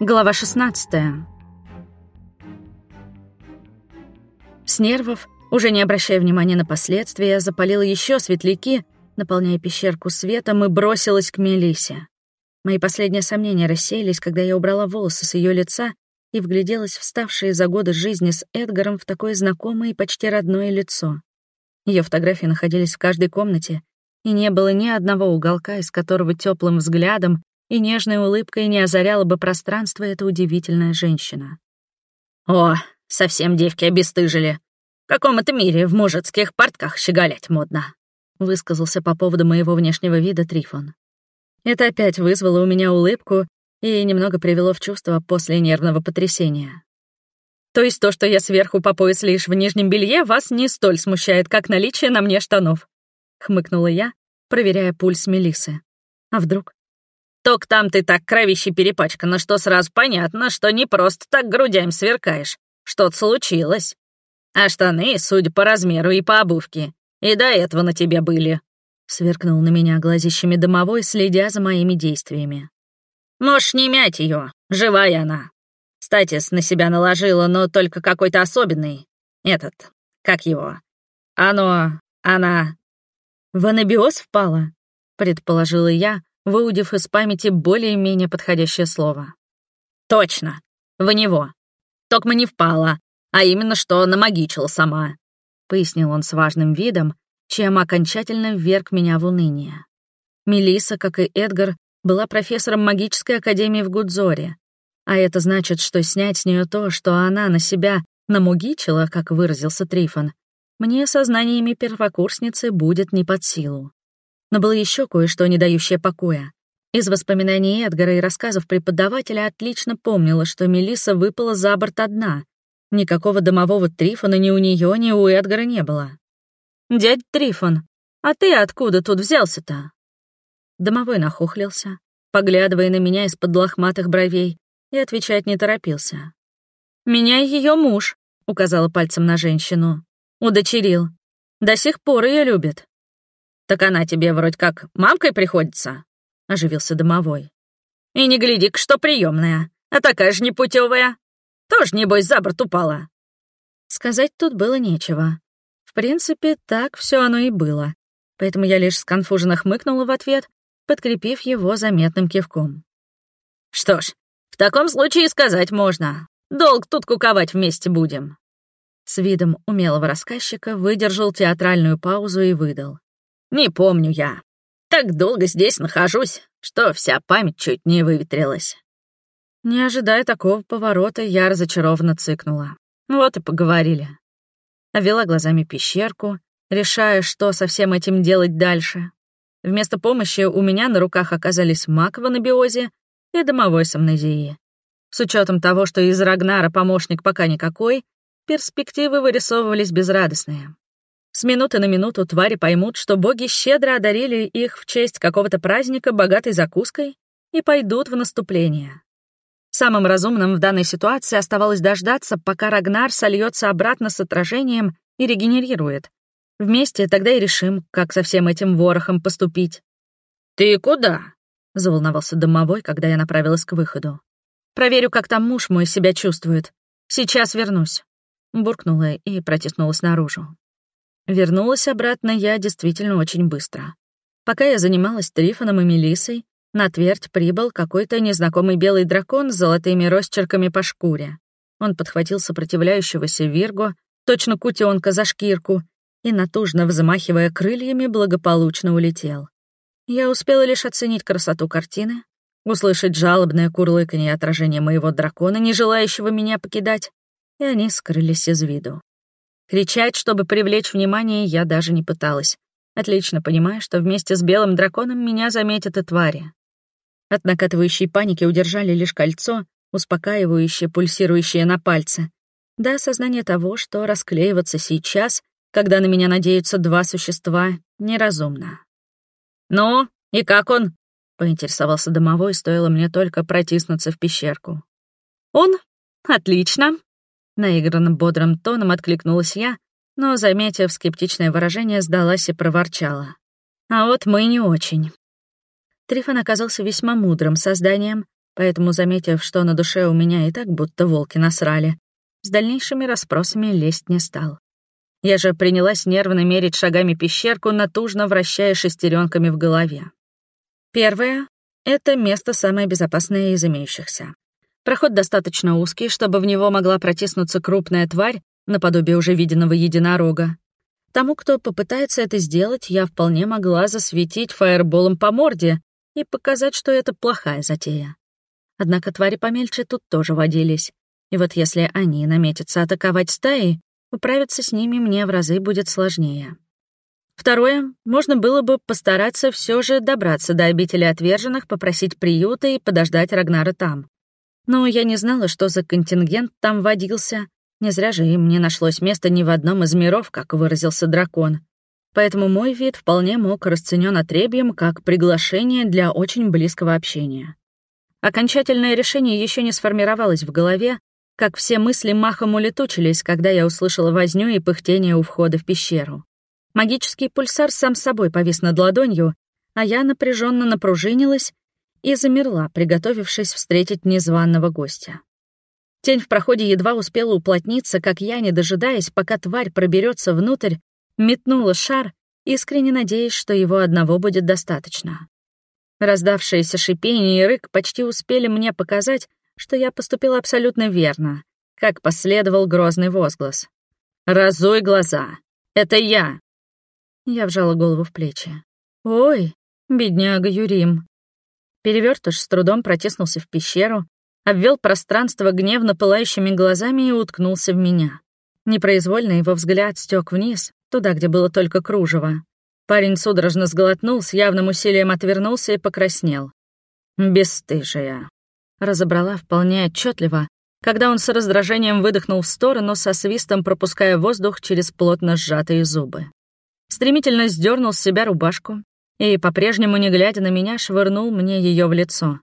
Глава 16 С нервов, уже не обращая внимания на последствия, запалила еще светляки, наполняя пещерку светом и бросилась к Мелисе. Мои последние сомнения рассеялись, когда я убрала волосы с ее лица и вгляделась в ставшие за годы жизни с Эдгаром в такое знакомое и почти родное лицо. Ее фотографии находились в каждой комнате, и не было ни одного уголка, из которого теплым взглядом и нежной улыбкой не озаряла бы пространство эта удивительная женщина. «О, совсем девки обестыжили. В каком это мире в мужицких портках щеголять модно?» высказался по поводу моего внешнего вида Трифон. Это опять вызвало у меня улыбку и немного привело в чувство после нервного потрясения. То есть то, что я сверху по пояс лишь в нижнем белье, вас не столь смущает, как наличие на мне штанов. Хмыкнула я, проверяя пульс Мелисы. А вдруг? Ток там ты так кровище перепачкана, что сразу понятно, что не просто так грудями сверкаешь. Что-то случилось. А штаны, судя по размеру и по обувке, и до этого на тебе были. Сверкнул на меня глазищами домовой, следя за моими действиями. Можешь не мять ее, живая она. Статис на себя наложила, но только какой-то особенный. Этот, как его? Оно, она... В анабиоз впала, предположила я, выудив из памяти более-менее подходящее слово. «Точно, в него. Токма не впала, а именно что намагичила сама», — пояснил он с важным видом, чем окончательно вверг меня в уныние. Мелиса, как и Эдгар, была профессором магической академии в Гудзоре, а это значит, что снять с нее то, что она на себя намугичила, как выразился Трифон, мне со знаниями первокурсницы будет не под силу. Но было еще кое-что, не дающее покоя. Из воспоминаний Эдгара и рассказов преподавателя отлично помнила, что Мелиса выпала за борт одна. Никакого домового Трифона ни у нее, ни у Эдгара не было. «Дядь Трифон, а ты откуда тут взялся-то?» Домовой нахохлился, поглядывая на меня из-под лохматых бровей, и отвечать не торопился. «Меня ее муж», — указала пальцем на женщину. «Удочерил. До сих пор ее любит. «Так она тебе вроде как мамкой приходится?» — оживился домовой. «И не гляди что приемная, а такая же непутевая. Тоже, небось, за борт упала». Сказать тут было нечего. В принципе, так все оно и было. Поэтому я лишь сконфуженно хмыкнула в ответ, подкрепив его заметным кивком. «Что ж, в таком случае сказать можно. Долг тут куковать вместе будем». С видом умелого рассказчика выдержал театральную паузу и выдал. Не помню я. Так долго здесь нахожусь, что вся память чуть не выветрилась. Не ожидая такого поворота, я разочарованно цыкнула. Вот и поговорили. Вела глазами пещерку, решая, что со всем этим делать дальше. Вместо помощи у меня на руках оказались мак в анабиозе и домовой с амнезией. С учетом того, что из Рагнара помощник пока никакой, перспективы вырисовывались безрадостные. С минуты на минуту твари поймут, что боги щедро одарили их в честь какого-то праздника богатой закуской и пойдут в наступление. Самым разумным в данной ситуации оставалось дождаться, пока Рагнар сольется обратно с отражением и регенерирует. Вместе тогда и решим, как со всем этим ворохом поступить. «Ты куда?» — заволновался домовой, когда я направилась к выходу. «Проверю, как там муж мой себя чувствует. Сейчас вернусь», — буркнула и протиснулась наружу. Вернулась обратно я действительно очень быстро. Пока я занималась Трифоном и Мелиссой, на твердь прибыл какой-то незнакомый белый дракон с золотыми росчерками по шкуре. Он подхватил сопротивляющегося Вирго, точно кутенка за шкирку, и, натужно взмахивая крыльями, благополучно улетел. Я успела лишь оценить красоту картины, услышать жалобное курлыканье отражения моего дракона, не желающего меня покидать, и они скрылись из виду. Кричать, чтобы привлечь внимание, я даже не пыталась, отлично понимая, что вместе с белым драконом меня заметят и твари. От накатывающей паники удержали лишь кольцо, успокаивающее, пульсирующее на пальце, да осознание того, что расклеиваться сейчас, когда на меня надеются два существа, неразумно. «Ну, и как он?» — поинтересовался домовой, стоило мне только протиснуться в пещерку. «Он? Отлично!» Наигранным бодрым тоном откликнулась я, но, заметив скептичное выражение, сдалась и проворчала. А вот мы не очень. Трифон оказался весьма мудрым созданием, поэтому, заметив, что на душе у меня и так будто волки насрали, с дальнейшими расспросами лезть не стал. Я же принялась нервно мерить шагами пещерку, натужно вращая шестеренками в голове. Первое — это место самое безопасное из имеющихся. Проход достаточно узкий, чтобы в него могла протиснуться крупная тварь, наподобие уже виденного единорога. Тому, кто попытается это сделать, я вполне могла засветить фаерболом по морде и показать, что это плохая затея. Однако твари помельче тут тоже водились. И вот если они наметятся атаковать стаи, управиться с ними мне в разы будет сложнее. Второе, можно было бы постараться все же добраться до обители отверженных, попросить приюта и подождать Рагнара там. Но я не знала, что за контингент там водился. Не зря же им не нашлось места ни в одном из миров, как выразился дракон. Поэтому мой вид вполне мог расценен отребьем как приглашение для очень близкого общения. Окончательное решение еще не сформировалось в голове, как все мысли махом улетучились, когда я услышала возню и пыхтение у входа в пещеру. Магический пульсар сам собой повис над ладонью, а я напряженно напружинилась и замерла, приготовившись встретить незваного гостя. Тень в проходе едва успела уплотниться, как я, не дожидаясь, пока тварь проберется внутрь, метнула шар, искренне надеясь, что его одного будет достаточно. Раздавшиеся шипение и рык почти успели мне показать, что я поступила абсолютно верно, как последовал грозный возглас. «Разуй глаза! Это я!» Я вжала голову в плечи. «Ой, бедняга Юрим!» Перевертыш с трудом протиснулся в пещеру, обвел пространство гневно пылающими глазами и уткнулся в меня. Непроизвольно его взгляд стек вниз, туда, где было только кружево. Парень судорожно сглотнул, с явным усилием отвернулся и покраснел. «Бесстыжая», — разобрала вполне отчетливо, когда он с раздражением выдохнул в сторону, со свистом пропуская воздух через плотно сжатые зубы. Стремительно сдернул с себя рубашку и, по-прежнему не глядя на меня, швырнул мне ее в лицо.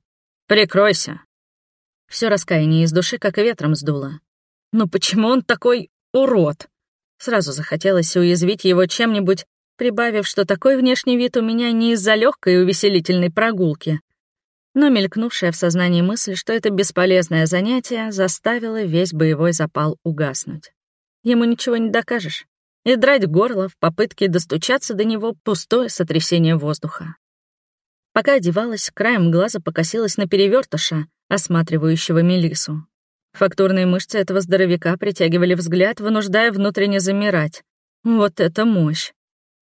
«Прикройся!» Все раскаяние из души как ветром сдуло. «Ну почему он такой урод?» Сразу захотелось уязвить его чем-нибудь, прибавив, что такой внешний вид у меня не из-за легкой увеселительной прогулки. Но мелькнувшая в сознании мысль, что это бесполезное занятие, заставила весь боевой запал угаснуть. Ему ничего не докажешь и драть горло в попытке достучаться до него пустое сотрясение воздуха. Пока одевалась, краем глаза покосилась на перевертыша, осматривающего Мелису. Фактурные мышцы этого здоровяка притягивали взгляд, вынуждая внутренне замирать. Вот это мощь!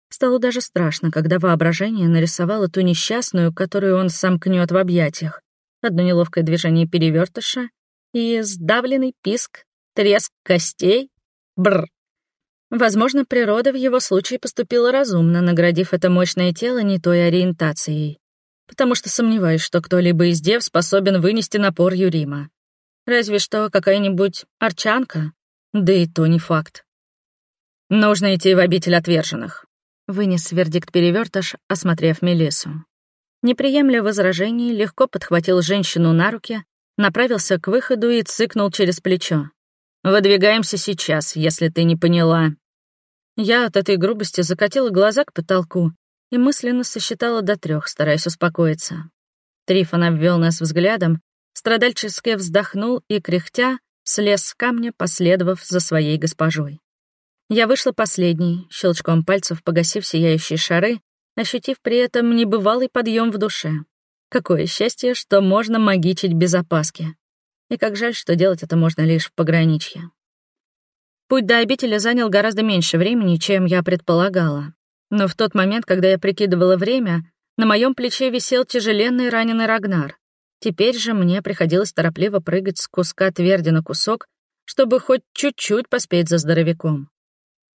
Стало даже страшно, когда воображение нарисовало ту несчастную, которую он сомкнет в объятиях. Одно неловкое движение перевертыша и сдавленный писк, треск костей. Бр. Возможно, природа в его случае поступила разумно, наградив это мощное тело не той ориентацией. Потому что сомневаюсь, что кто-либо из дев способен вынести напор Юрима. Разве что какая-нибудь арчанка, да и то не факт. «Нужно идти в обитель отверженных», — вынес вердикт перевертыш, осмотрев Мелису. Не приемля возражений, легко подхватил женщину на руки, направился к выходу и цыкнул через плечо. Выдвигаемся сейчас, если ты не поняла». Я от этой грубости закатила глаза к потолку и мысленно сосчитала до трех, стараясь успокоиться. Трифон обвел нас взглядом, страдальчески вздохнул и, кряхтя, слез с камня, последовав за своей госпожой. Я вышла последней, щелчком пальцев погасив сияющие шары, ощутив при этом небывалый подъем в душе. Какое счастье, что можно магичить без опаски. И как жаль, что делать это можно лишь в пограничье. Путь до обители занял гораздо меньше времени, чем я предполагала. Но в тот момент, когда я прикидывала время, на моем плече висел тяжеленный раненый Рагнар. Теперь же мне приходилось торопливо прыгать с куска тверди на кусок, чтобы хоть чуть-чуть поспеть за здоровяком.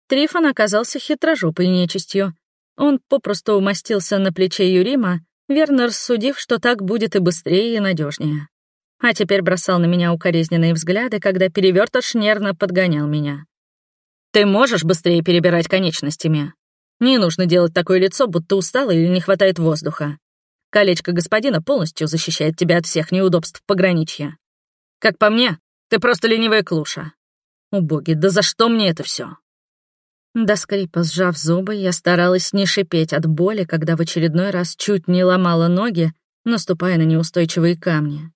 Трифон оказался хитрожопой нечистью. Он попросту умостился на плече Юрима, верно рассудив, что так будет и быстрее, и надежнее а теперь бросал на меня укоризненные взгляды, когда перевертыш нервно подгонял меня. «Ты можешь быстрее перебирать конечностями? Не нужно делать такое лицо, будто устала или не хватает воздуха. Колечко господина полностью защищает тебя от всех неудобств пограничья. Как по мне, ты просто ленивая клуша. О боги, да за что мне это все? До скрипа сжав зубы, я старалась не шипеть от боли, когда в очередной раз чуть не ломала ноги, наступая на неустойчивые камни.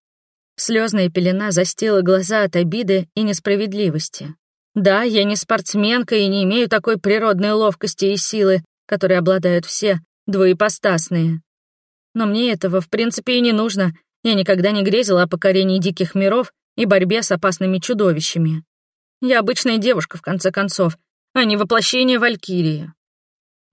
Слезная пелена застила глаза от обиды и несправедливости. Да, я не спортсменка и не имею такой природной ловкости и силы, которые обладают все двоепостасные. Но мне этого, в принципе, и не нужно. Я никогда не грезила о покорении диких миров и борьбе с опасными чудовищами. Я обычная девушка, в конце концов, а не воплощение Валькирии.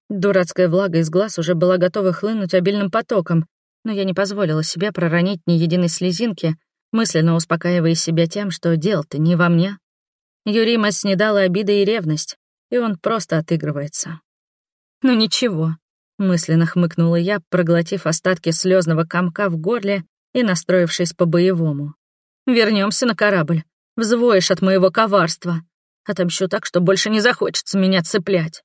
Дурацкая влага из глаз уже была готова хлынуть обильным потоком, но я не позволила себе проронить ни единой слезинки, мысленно успокаивая себя тем, что дело-то не во мне, Юрима снедала обида и ревность, и он просто отыгрывается. «Ну ничего», — мысленно хмыкнула я, проглотив остатки слезного комка в горле и настроившись по-боевому. Вернемся на корабль. Взвоишь от моего коварства. Отомщу так, что больше не захочется меня цеплять».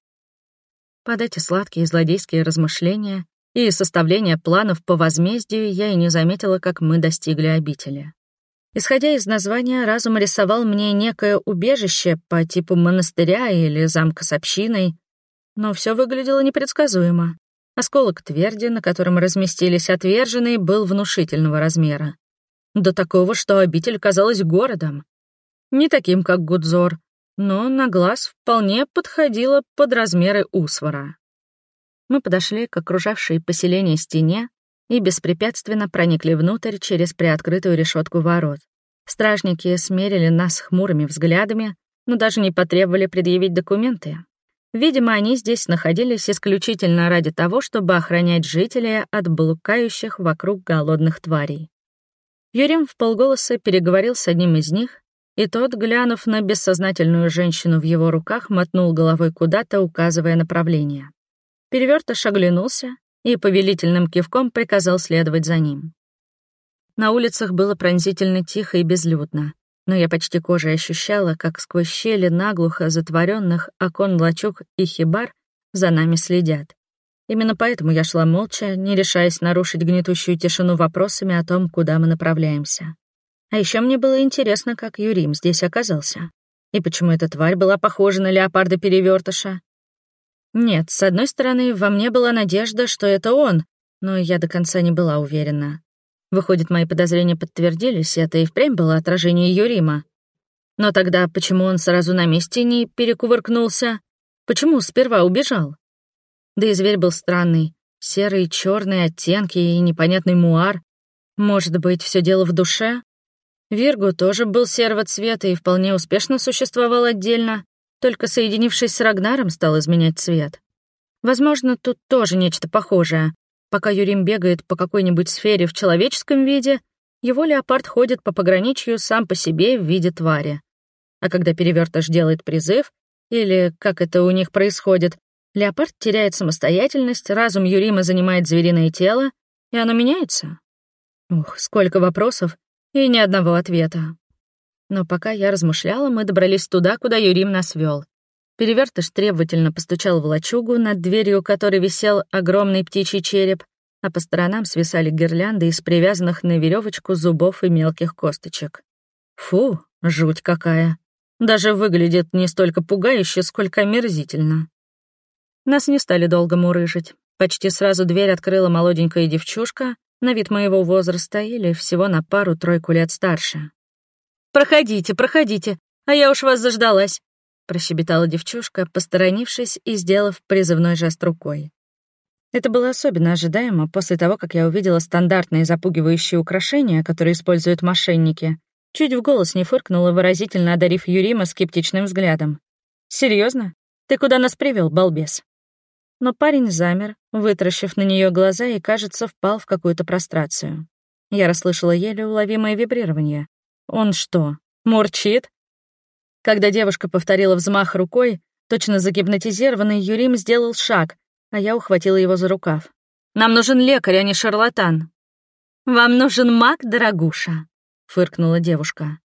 Под эти сладкие злодейские размышления и составление планов по возмездию я и не заметила, как мы достигли обители. Исходя из названия, разум рисовал мне некое убежище по типу монастыря или замка с общиной, но все выглядело непредсказуемо. Осколок тверди, на котором разместились отверженные, был внушительного размера. До такого, что обитель казалась городом. Не таким, как Гудзор, но на глаз вполне подходила под размеры Усвара. Мы подошли к окружавшей поселение стене, и беспрепятственно проникли внутрь через приоткрытую решетку ворот. Стражники смерили нас хмурыми взглядами, но даже не потребовали предъявить документы. Видимо, они здесь находились исключительно ради того, чтобы охранять жителей от блукающих вокруг голодных тварей. Юрим в полголоса переговорил с одним из них, и тот, глянув на бессознательную женщину в его руках, мотнул головой куда-то, указывая направление. Перевертыш оглянулся и повелительным кивком приказал следовать за ним. На улицах было пронзительно тихо и безлюдно, но я почти кожей ощущала, как сквозь щели наглухо затворенных окон лачуг и хибар за нами следят. Именно поэтому я шла молча, не решаясь нарушить гнетущую тишину вопросами о том, куда мы направляемся. А еще мне было интересно, как Юрим здесь оказался. И почему эта тварь была похожа на леопарда-перевертыша, нет, с одной стороны, во мне была надежда, что это он, но я до конца не была уверена. Выходит, мои подозрения подтвердились, это и впрямь было отражение Юрима. Но тогда почему он сразу на месте не перекувыркнулся? Почему сперва убежал? Да и зверь был странный. Серые, черные оттенки и непонятный муар. Может быть, все дело в душе? Виргу тоже был серого цвета и вполне успешно существовал отдельно, только соединившись с Рагнаром, стал изменять цвет. Возможно, тут тоже нечто похожее. Пока Юрим бегает по какой-нибудь сфере в человеческом виде, его леопард ходит по пограничью сам по себе в виде твари. А когда перевертыш делает призыв, или как это у них происходит, леопард теряет самостоятельность, разум Юрима занимает звериное тело, и оно меняется. Ух, сколько вопросов и ни одного ответа. Но пока я размышляла, мы добрались туда, куда Юрим нас вел. Перевертыш требовательно постучал в лачугу, над дверью которой висел огромный птичий череп, а по сторонам свисали гирлянды из привязанных на веревочку зубов и мелких косточек. Фу, жуть какая. Даже выглядит не столько пугающе, сколько омерзительно. Нас не стали долго мурыжить. Почти сразу дверь открыла молоденькая девчушка, на вид моего возраста или всего на пару-тройку лет старше. «Проходите, проходите, а я уж вас заждалась», — прощебетала девчушка, посторонившись и сделав призывной жест рукой. Это было особенно ожидаемо после того, как я увидела стандартные запугивающие украшения, которые используют мошенники. Чуть в голос не фыркнула, выразительно одарив Юрима скептичным взглядом. Серьезно? Ты куда нас привел, балбес?» Но парень замер, вытращив на нее глаза и, кажется, впал в какую-то прострацию. Я расслышала еле уловимое вибрирование. Он что, мурчит? Когда девушка повторила взмах рукой, точно загипнотизированный, Юрим сделал шаг, а я ухватила его за рукав. «Нам нужен лекарь, а не шарлатан». «Вам нужен маг, дорогуша», — фыркнула девушка.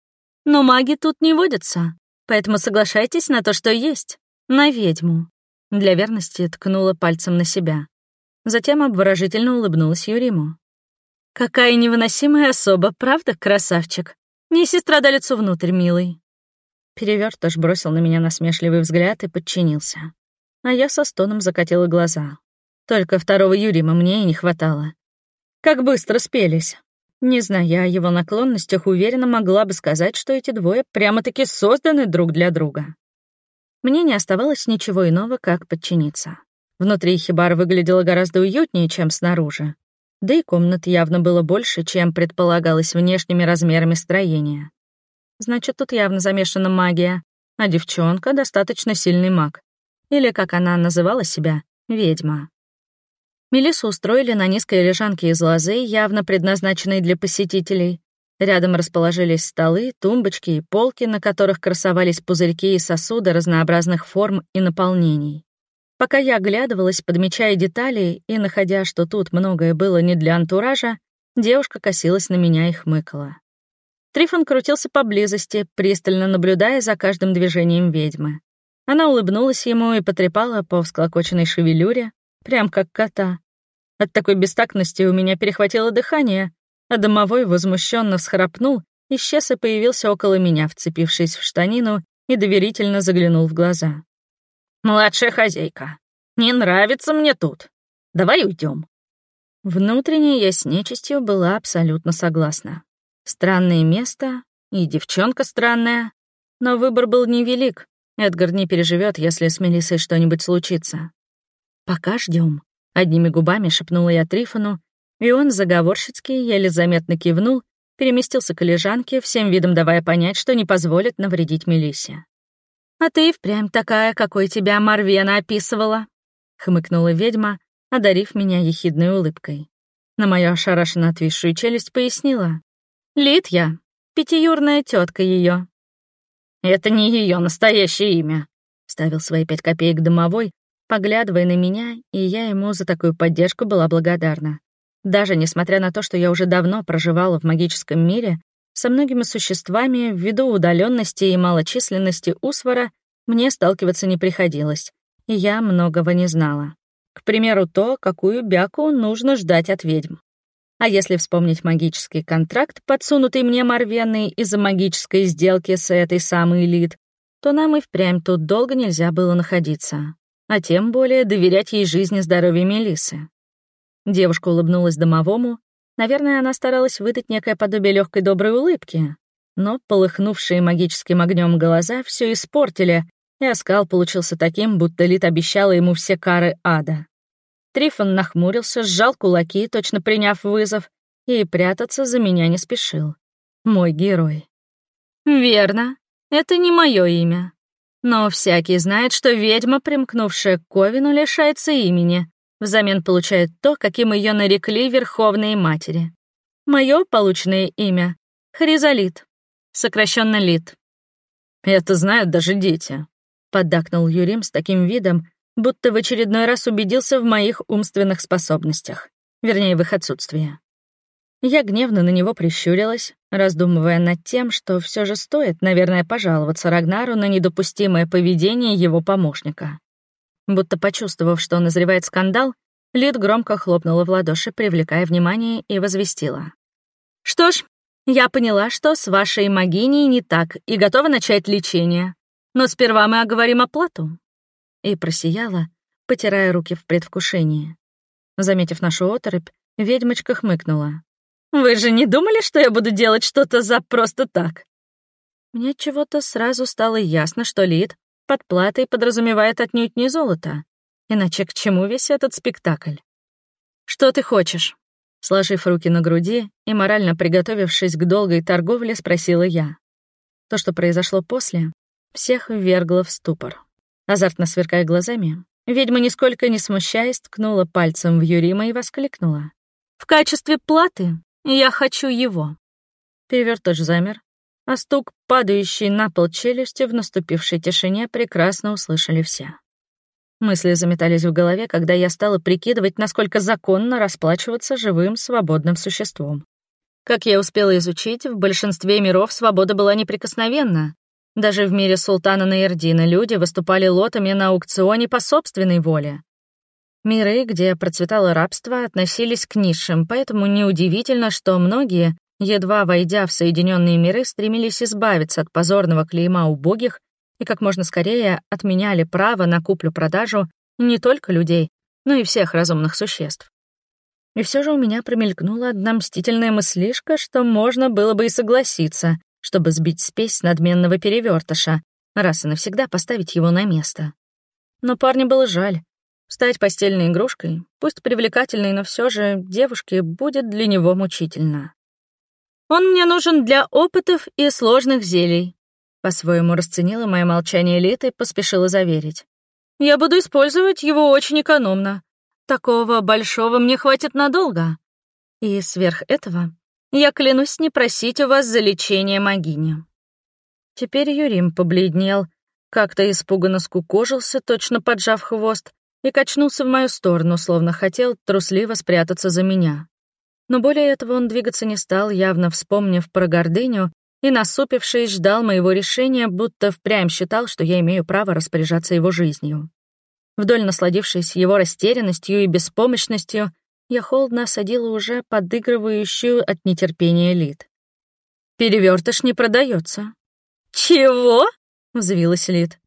«Но маги тут не водятся, поэтому соглашайтесь на то, что есть, на ведьму». Для верности ткнула пальцем на себя. Затем обворожительно улыбнулась Юриму. «Какая невыносимая особа, правда, красавчик?» «Неси страдалицу внутрь, милый». Перевертыш бросил на меня насмешливый взгляд и подчинился. А я со стоном закатила глаза. Только второго Юрима мне и не хватало. Как быстро спелись. Не зная о его наклонностях, уверенно могла бы сказать, что эти двое прямо-таки созданы друг для друга. Мне не оставалось ничего иного, как подчиниться. Внутри хибар выглядела гораздо уютнее, чем снаружи. Да и комнат явно было больше, чем предполагалось внешними размерами строения. Значит, тут явно замешана магия, а девчонка — достаточно сильный маг. Или, как она называла себя, ведьма. Мелиссу устроили на низкой лежанке из лозы, явно предназначенной для посетителей. Рядом расположились столы, тумбочки и полки, на которых красовались пузырьки и сосуды разнообразных форм и наполнений. Пока я оглядывалась, подмечая детали и находя, что тут многое было не для антуража, девушка косилась на меня и хмыкала. Трифон крутился поблизости, пристально наблюдая за каждым движением ведьмы. Она улыбнулась ему и потрепала по всклокоченной шевелюре, прям как кота. От такой бестактности у меня перехватило дыхание, а домовой возмущенно всхрапнул, исчез и появился около меня, вцепившись в штанину, и доверительно заглянул в глаза. «Младшая хозяйка, не нравится мне тут. Давай уйдем. Внутренне я с нечистью была абсолютно согласна. Странное место и девчонка странная, но выбор был невелик. Эдгар не переживет, если с Мелиссой что-нибудь случится. «Пока ждем. одними губами шепнула я Трифону, и он заговорщицки, еле заметно кивнул, переместился к лежанке, всем видом давая понять, что не позволит навредить Мелиссе. «А ты и впрямь такая, какой тебя Марвена описывала», — хмыкнула ведьма, одарив меня ехидной улыбкой. На мою ошарашенно отвисшую челюсть пояснила. «Лит я, пятиюрная тетка ее. «Это не ее настоящее имя», — ставил свои пять копеек домовой, поглядывая на меня, и я ему за такую поддержку была благодарна. Даже несмотря на то, что я уже давно проживала в магическом мире, со многими существами, ввиду удаленности и малочисленности Усвара, мне сталкиваться не приходилось, и я многого не знала. К примеру, то, какую бяку нужно ждать от ведьм. А если вспомнить магический контракт, подсунутый мне Марвенной из-за магической сделки с этой самой элит, то нам и впрямь тут долго нельзя было находиться а тем более доверять ей жизни и здоровью Мелисы. Девушка улыбнулась домовому. Наверное, она старалась выдать некое подобие легкой доброй улыбки, но полыхнувшие магическим огнем глаза все испортили, и оскал получился таким, будто Лит обещала ему все кары ада. Трифон нахмурился, сжал кулаки, точно приняв вызов, и прятаться за меня не спешил. Мой герой. «Верно, это не мое имя», но всякий знает, что ведьма, примкнувшая к Ковину, лишается имени, взамен получает то, каким ее нарекли верховные матери. Мое полученное имя — Хризалит, сокращенно Лит. «Это знают даже дети», — поддакнул Юрим с таким видом, будто в очередной раз убедился в моих умственных способностях, вернее, в их отсутствии. Я гневно на него прищурилась, раздумывая над тем, что все же стоит, наверное, пожаловаться Рагнару на недопустимое поведение его помощника. Будто почувствовав, что назревает скандал, Лид громко хлопнула в ладоши, привлекая внимание, и возвестила. «Что ж, я поняла, что с вашей магиней не так, и готова начать лечение. Но сперва мы оговорим оплату». И просияла, потирая руки в предвкушении. Заметив нашу оторопь, ведьмочка хмыкнула. Вы же не думали, что я буду делать что-то за просто так? Мне чего-то сразу стало ясно, что Лид под платой подразумевает отнюдь не золото. Иначе к чему весь этот спектакль? Что ты хочешь? Сложив руки на груди и морально приготовившись к долгой торговле, спросила я. То, что произошло после, всех ввергло в ступор. Азартно сверкая глазами, ведьма, нисколько не смущаясь, ткнула пальцем в Юрима и воскликнула. «В качестве платы я хочу его. Перевертыш замер, а стук, падающий на пол челюсти в наступившей тишине, прекрасно услышали все. Мысли заметались в голове, когда я стала прикидывать, насколько законно расплачиваться живым свободным существом. Как я успела изучить, в большинстве миров свобода была неприкосновенна. Даже в мире султана Наирдина люди выступали лотами на аукционе по собственной воле. Миры, где процветало рабство, относились к низшим, поэтому неудивительно, что многие, едва войдя в Соединенные миры, стремились избавиться от позорного клейма убогих и как можно скорее отменяли право на куплю-продажу не только людей, но и всех разумных существ. И все же у меня промелькнула одна мстительная мыслишка, что можно было бы и согласиться, чтобы сбить спесь надменного перевертыша, раз и навсегда поставить его на место. Но парня было жаль. Стать постельной игрушкой, пусть привлекательной, но все же девушке будет для него мучительно. «Он мне нужен для опытов и сложных зелий», по-своему расценила мое молчание Лита и поспешила заверить. «Я буду использовать его очень экономно. Такого большого мне хватит надолго. И сверх этого я клянусь не просить у вас за лечение могини». Теперь Юрим побледнел, как-то испуганно скукожился, точно поджав хвост, и качнулся в мою сторону, словно хотел трусливо спрятаться за меня. Но более этого он двигаться не стал, явно вспомнив про гордыню, и, насупившись, ждал моего решения, будто впрямь считал, что я имею право распоряжаться его жизнью. Вдоль насладившись его растерянностью и беспомощностью, я холодно осадила уже подыгрывающую от нетерпения Лид. «Перевертыш не продается. «Чего?» — взвилась Лид.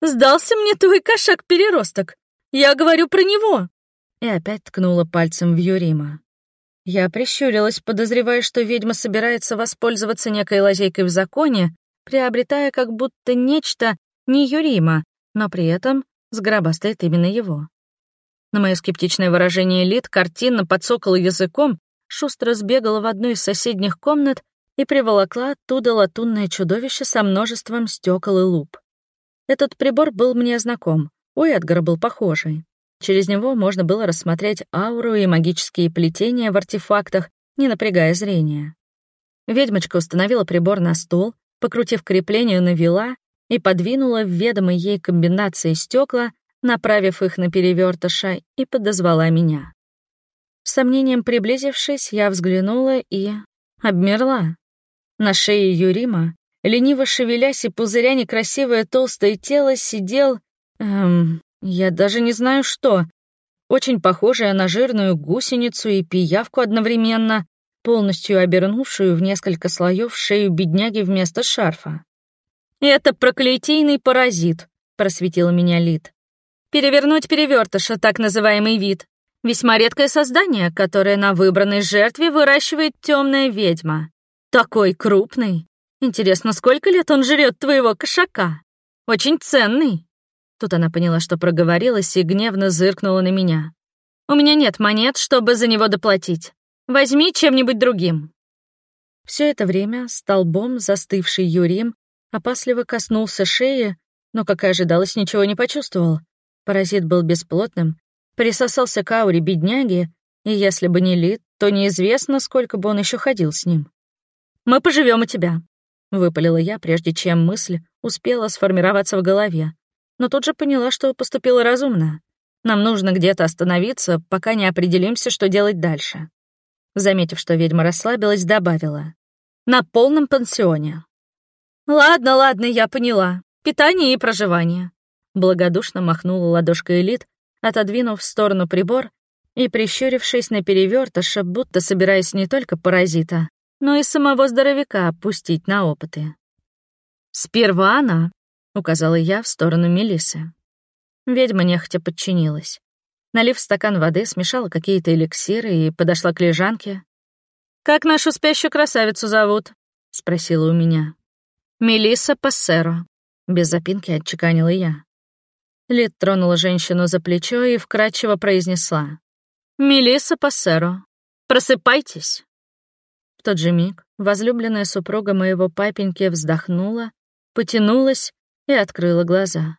«Сдался мне твой кошак-переросток. Я говорю про него!» И опять ткнула пальцем в Юрима. Я прищурилась, подозревая, что ведьма собирается воспользоваться некой лазейкой в законе, приобретая как будто нечто не но при этом сгробастает именно его. На мое скептичное выражение Лид картинно подсокала языком, шустро сбегала в одну из соседних комнат и приволокла оттуда латунное чудовище со множеством стекол и луп. Этот прибор был мне знаком, у Эдгара был похожий. Через него можно было рассмотреть ауру и магические плетения в артефактах, не напрягая зрение. Ведьмочка установила прибор на стол, покрутив крепление, навела и подвинула в ведомой ей комбинации стекла, направив их на перевертыша, и подозвала меня. С сомнением приблизившись, я взглянула и обмерла. На шее Юрима, лениво шевелясь и пузыря некрасивое толстое тело, сидел... Эм, я даже не знаю что. Очень похожая на жирную гусеницу и пиявку одновременно, полностью обернувшую в несколько слоев шею бедняги вместо шарфа. «Это проклятийный паразит», — просветила меня Лид. «Перевернуть перевертыша, так называемый вид. Весьма редкое создание, которое на выбранной жертве выращивает темная ведьма. Такой крупный. Интересно, сколько лет он жрет твоего кошака? Очень ценный. Тут она поняла, что проговорилась, и гневно зыркнула на меня. У меня нет монет, чтобы за него доплатить. Возьми чем-нибудь другим. Все это время столбом застывший Юрим опасливо коснулся шеи, но, как и ожидалось, ничего не почувствовал. Паразит был бесплотным, присосался к ауре бедняги, и если бы не Лид, то неизвестно, сколько бы он еще ходил с ним. Мы поживем у тебя», — выпалила я, прежде чем мысль успела сформироваться в голове. Но тут же поняла, что поступила разумно. Нам нужно где-то остановиться, пока не определимся, что делать дальше. Заметив, что ведьма расслабилась, добавила. «На полном пансионе». «Ладно, ладно, я поняла. Питание и проживание». Благодушно махнула ладошкой элит, отодвинув в сторону прибор и прищурившись на перевертыша, будто собираясь не только паразита, но и самого здоровяка опустить на опыты. «Сперва она», — указала я в сторону Мелисы. Ведьма нехотя подчинилась. Налив стакан воды, смешала какие-то эликсиры и подошла к лежанке. «Как нашу спящую красавицу зовут?» — спросила у меня. «Мелисса Пассеро», — без запинки отчеканила я. Лид тронула женщину за плечо и вкрадчиво произнесла. «Мелисса Пассеро, просыпайтесь!» В тот же миг возлюбленная супруга моего папеньки вздохнула, потянулась и открыла глаза.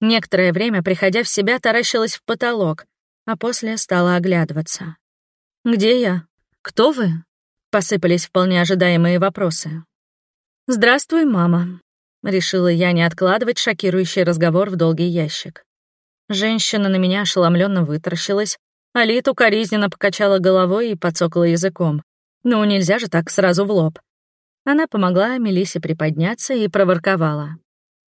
Некоторое время, приходя в себя, таращилась в потолок, а после стала оглядываться. «Где я? Кто вы?» — посыпались вполне ожидаемые вопросы. «Здравствуй, мама», — решила я не откладывать шокирующий разговор в долгий ящик. Женщина на меня ошеломленно вытаращилась, а Лит укоризненно покачала головой и подсокала языком. Ну, нельзя же так сразу в лоб. Она помогла Мелисе приподняться и проворковала.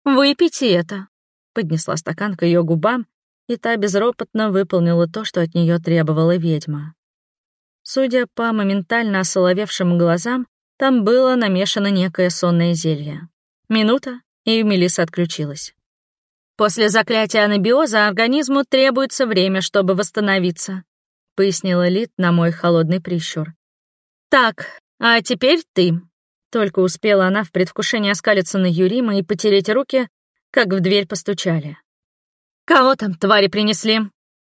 «Выпейте это!» Поднесла стакан к ее губам, и та безропотно выполнила то, что от нее требовала ведьма. Судя по моментально осоловевшим глазам, там было намешано некое сонное зелье. Минута, и Мелиса отключилась. После заклятия анабиоза организму требуется время, чтобы восстановиться. — пояснила Лид на мой холодный прищур. «Так, а теперь ты». Только успела она в предвкушении оскалиться на Юрима и потереть руки, как в дверь постучали. «Кого там твари принесли?»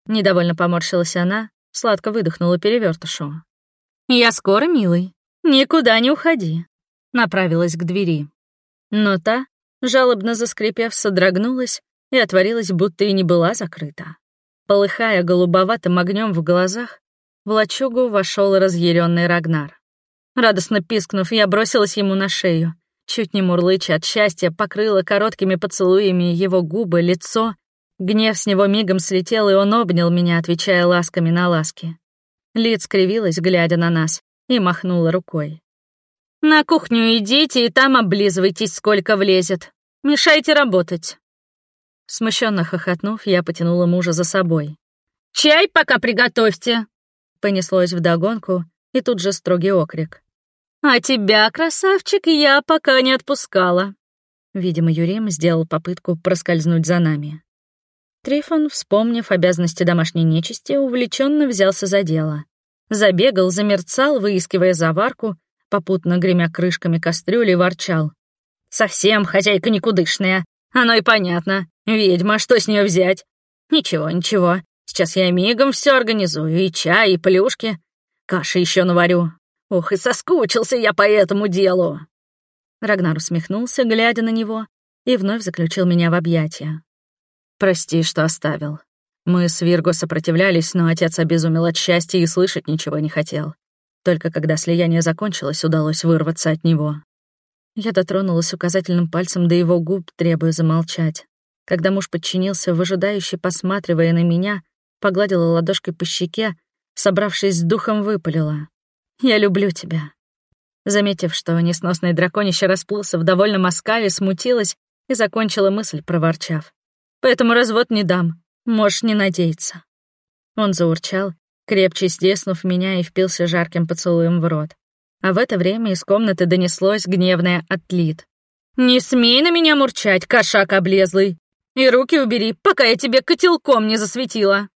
Недовольно поморщилась она, сладко выдохнула перевертышу. «Я скоро, милый. Никуда не уходи», — направилась к двери. Но та, жалобно заскрипев, содрогнулась и отворилась, будто и не была закрыта. Полыхая голубоватым огнем в глазах, в лачугу вошел разъяренный Рагнар. Радостно пискнув, я бросилась ему на шею. Чуть не мурлыча от счастья, покрыла короткими поцелуями его губы, лицо. Гнев с него мигом слетел, и он обнял меня, отвечая ласками на ласки. Лид скривилась, глядя на нас, и махнула рукой. «На кухню идите и там облизывайтесь, сколько влезет. Мешайте работать». Смущенно хохотнув, я потянула мужа за собой. «Чай пока приготовьте!» Понеслось вдогонку, и тут же строгий окрик. «А тебя, красавчик, я пока не отпускала». Видимо, Юрим сделал попытку проскользнуть за нами. Трифон, вспомнив обязанности домашней нечисти, увлеченно взялся за дело. Забегал, замерцал, выискивая заварку, попутно гремя крышками кастрюли, ворчал. «Совсем хозяйка никудышная. Оно и понятно. Ведьма, что с нее взять? Ничего, ничего. Сейчас я мигом все организую, и чай, и плюшки. Каши еще наварю. Ох, и соскучился я по этому делу. Рагнар усмехнулся, глядя на него, и вновь заключил меня в объятия. «Прости, что оставил. Мы с Вирго сопротивлялись, но отец обезумел от счастья и слышать ничего не хотел. Только когда слияние закончилось, удалось вырваться от него. Я дотронулась указательным пальцем до его губ, требуя замолчать. Когда муж подчинился, выжидающе посматривая на меня, погладила ладошкой по щеке, собравшись с духом, выпалила. «Я люблю тебя». Заметив, что несносный драконище расплылся в довольном оскале, смутилась и закончила мысль, проворчав. Поэтому развод не дам. Можешь не надеяться». Он заурчал, крепче стеснув меня и впился жарким поцелуем в рот. А в это время из комнаты донеслось гневное отлит. «Не смей на меня мурчать, кошак облезлый! И руки убери, пока я тебе котелком не засветила!»